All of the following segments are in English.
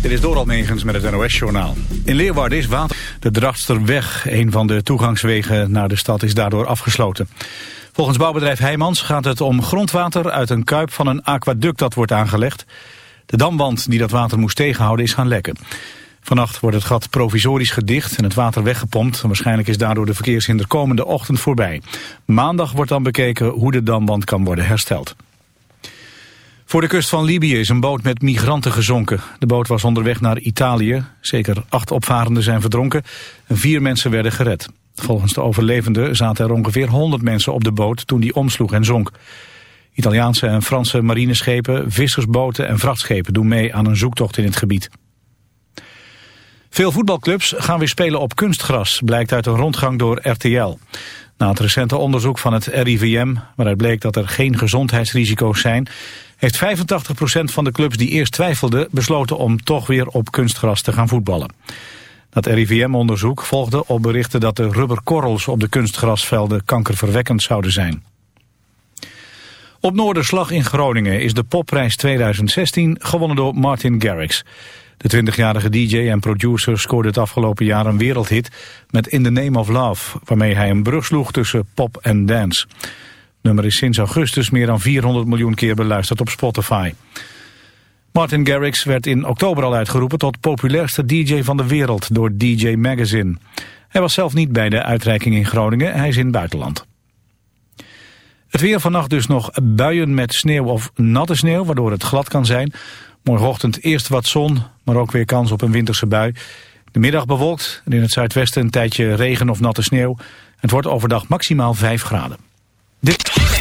Dit is Doral Megens met het NOS-journaal. In Leeuwarden is water. De Drachtsterweg, een van de toegangswegen naar de stad, is daardoor afgesloten. Volgens bouwbedrijf Heijmans gaat het om grondwater uit een kuip van een aquaduct dat wordt aangelegd. De damwand die dat water moest tegenhouden is gaan lekken. Vannacht wordt het gat provisorisch gedicht en het water weggepompt. Waarschijnlijk is daardoor de verkeershinder komende ochtend voorbij. Maandag wordt dan bekeken hoe de damwand kan worden hersteld. Voor de kust van Libië is een boot met migranten gezonken. De boot was onderweg naar Italië. Zeker acht opvarenden zijn verdronken en vier mensen werden gered. Volgens de overlevenden zaten er ongeveer 100 mensen op de boot toen die omsloeg en zonk. Italiaanse en Franse marineschepen, vissersboten en vrachtschepen doen mee aan een zoektocht in het gebied. Veel voetbalclubs gaan weer spelen op kunstgras, blijkt uit een rondgang door RTL. Na het recente onderzoek van het RIVM, waaruit bleek dat er geen gezondheidsrisico's zijn, heeft 85% van de clubs die eerst twijfelden besloten om toch weer op kunstgras te gaan voetballen. Dat RIVM-onderzoek volgde op berichten dat de rubberkorrels op de kunstgrasvelden kankerverwekkend zouden zijn. Op Noorderslag in Groningen is de popprijs 2016 gewonnen door Martin Garrix. De 20-jarige DJ en producer scoorde het afgelopen jaar een wereldhit met In the Name of Love, waarmee hij een brug sloeg tussen pop en dance. Nummer is sinds augustus meer dan 400 miljoen keer beluisterd op Spotify. Martin Garrix werd in oktober al uitgeroepen tot populairste DJ van de wereld door DJ Magazine. Hij was zelf niet bij de uitreiking in Groningen, hij is in het buitenland. Het weer vannacht dus nog buien met sneeuw of natte sneeuw, waardoor het glad kan zijn. Morgenochtend eerst wat zon, maar ook weer kans op een winterse bui. De middag bewolkt en in het zuidwesten een tijdje regen of natte sneeuw. Het wordt overdag maximaal 5 graden. Dit...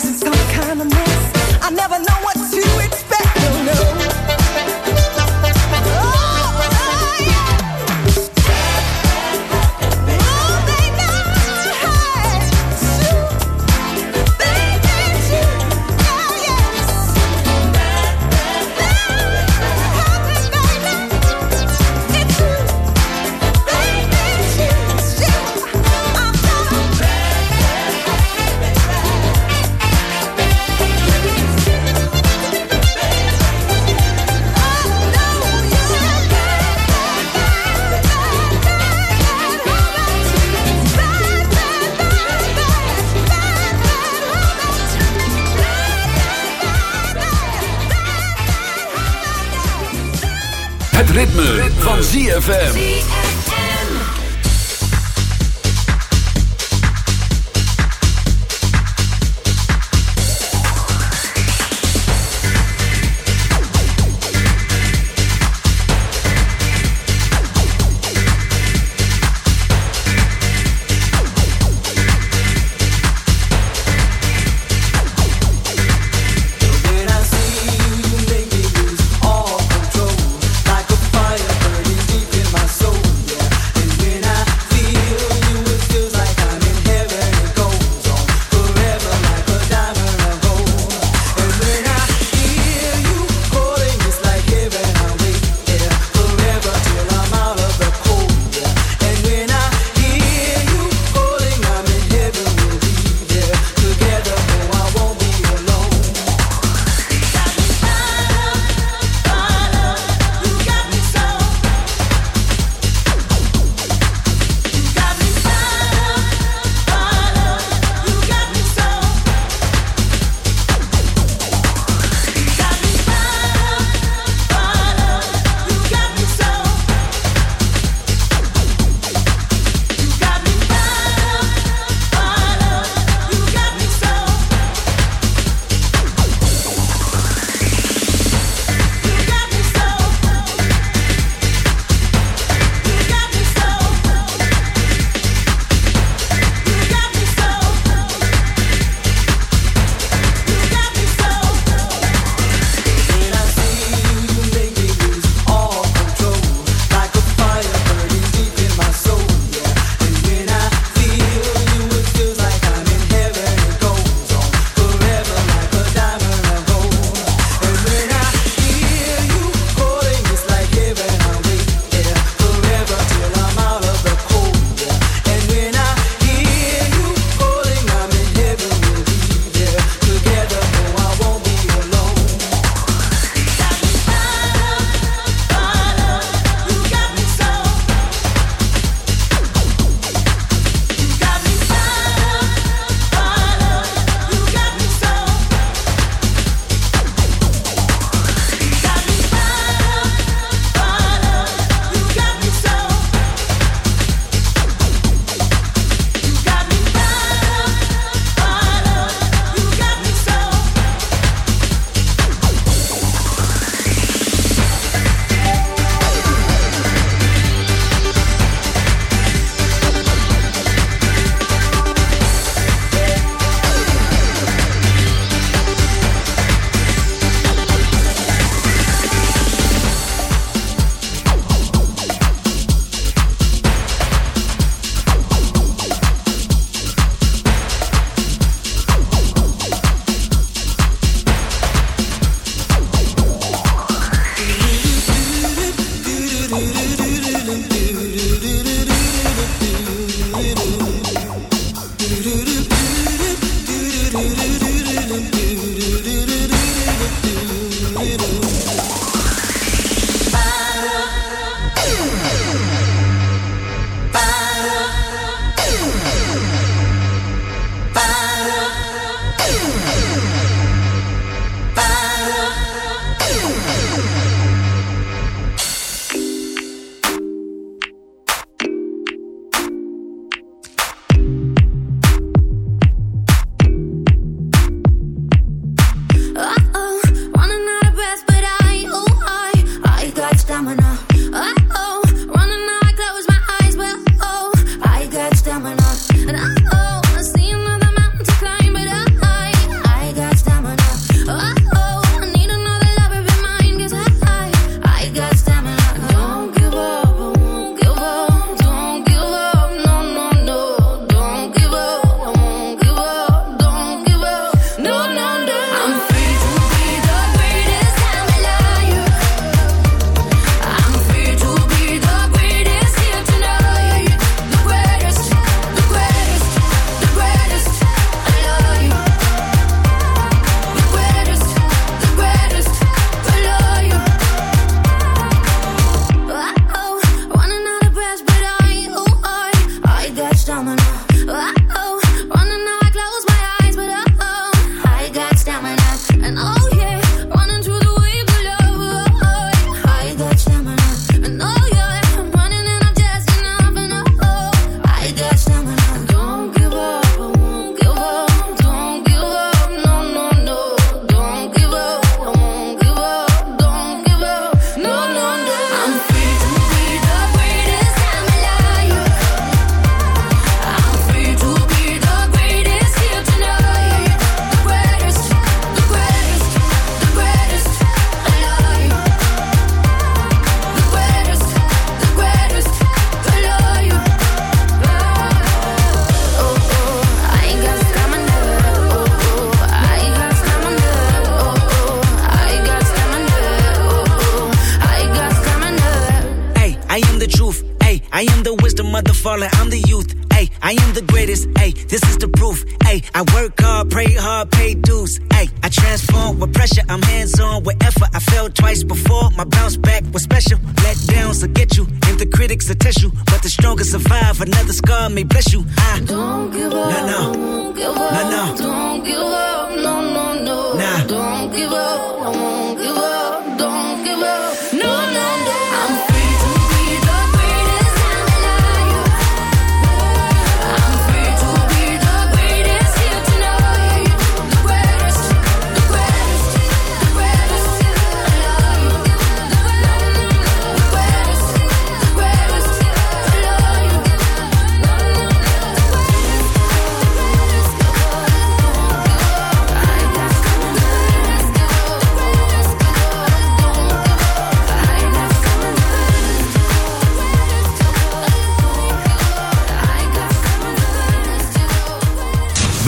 facing some kind of mess. I never know. ZFM.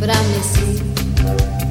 But but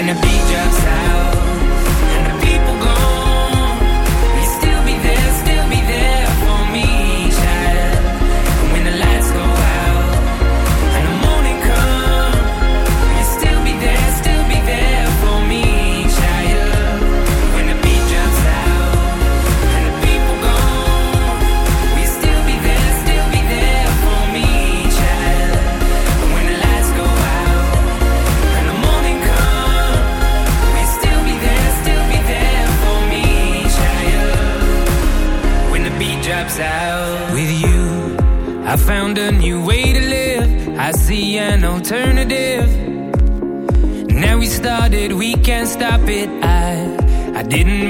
When the beat Didn't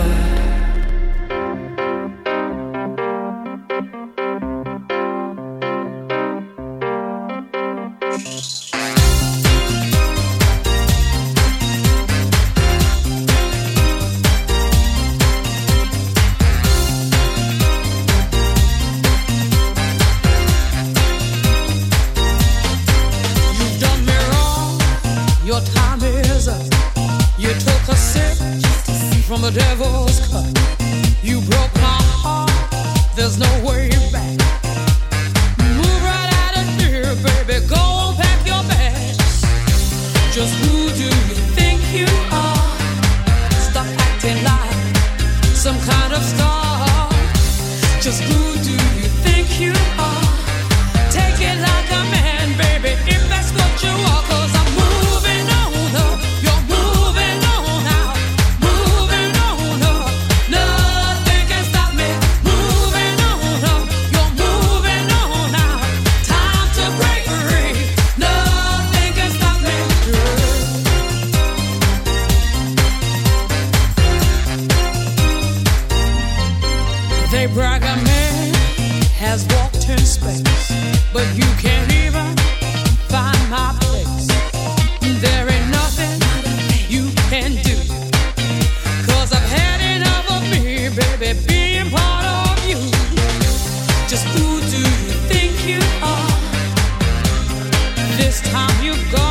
this time you go.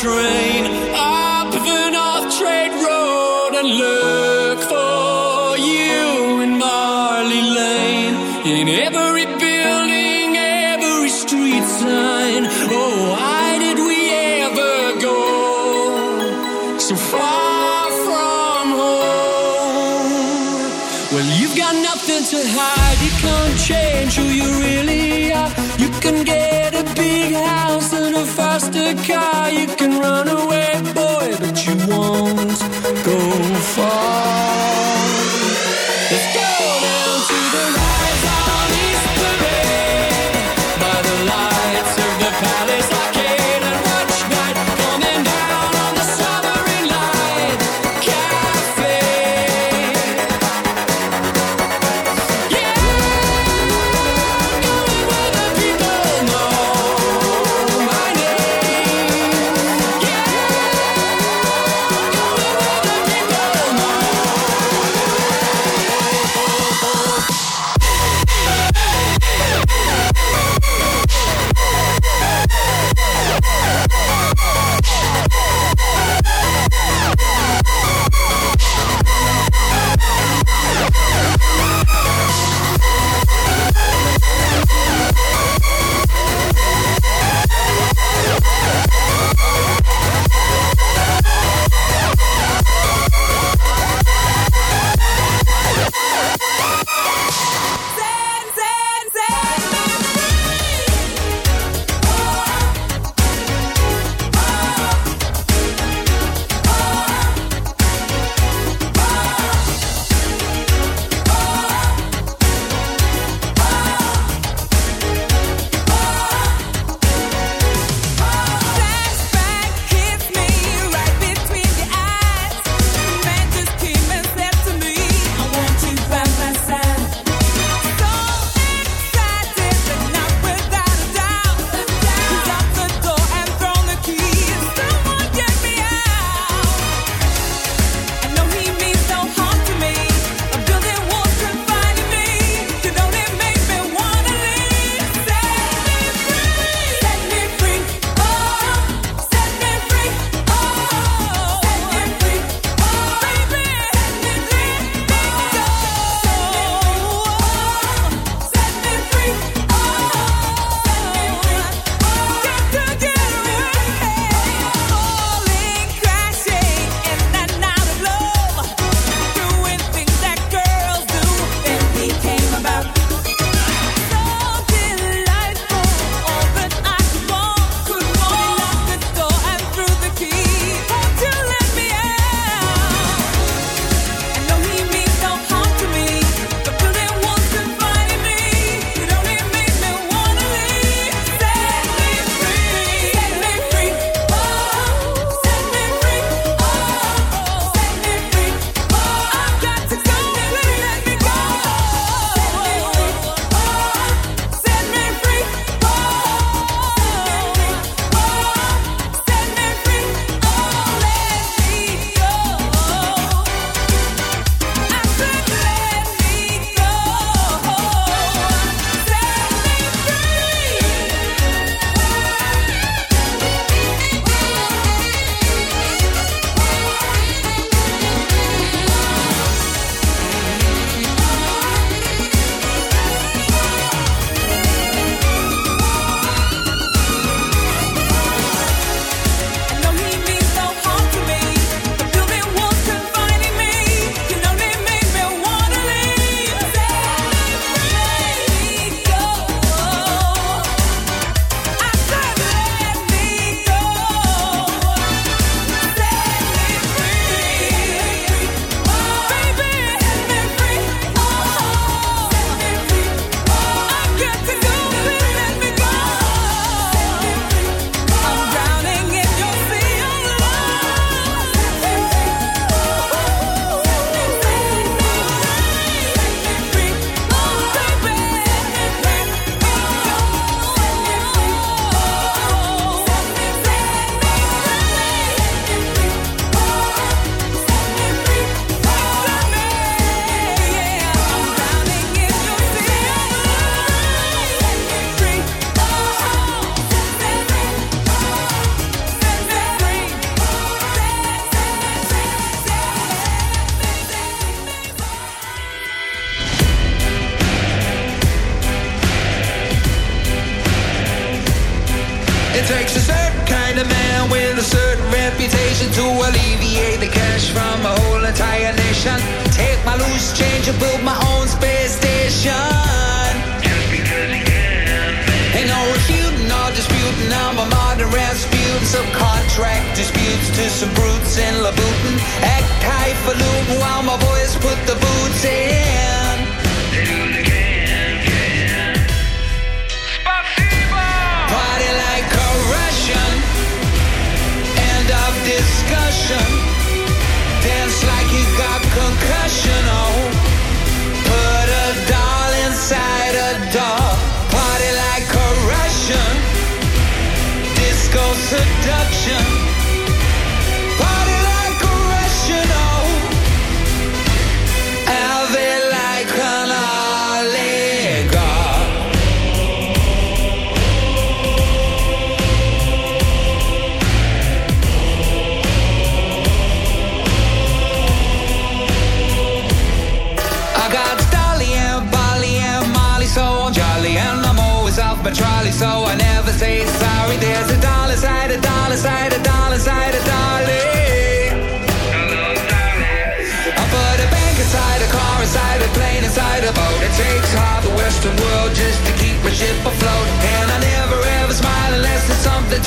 train. so far.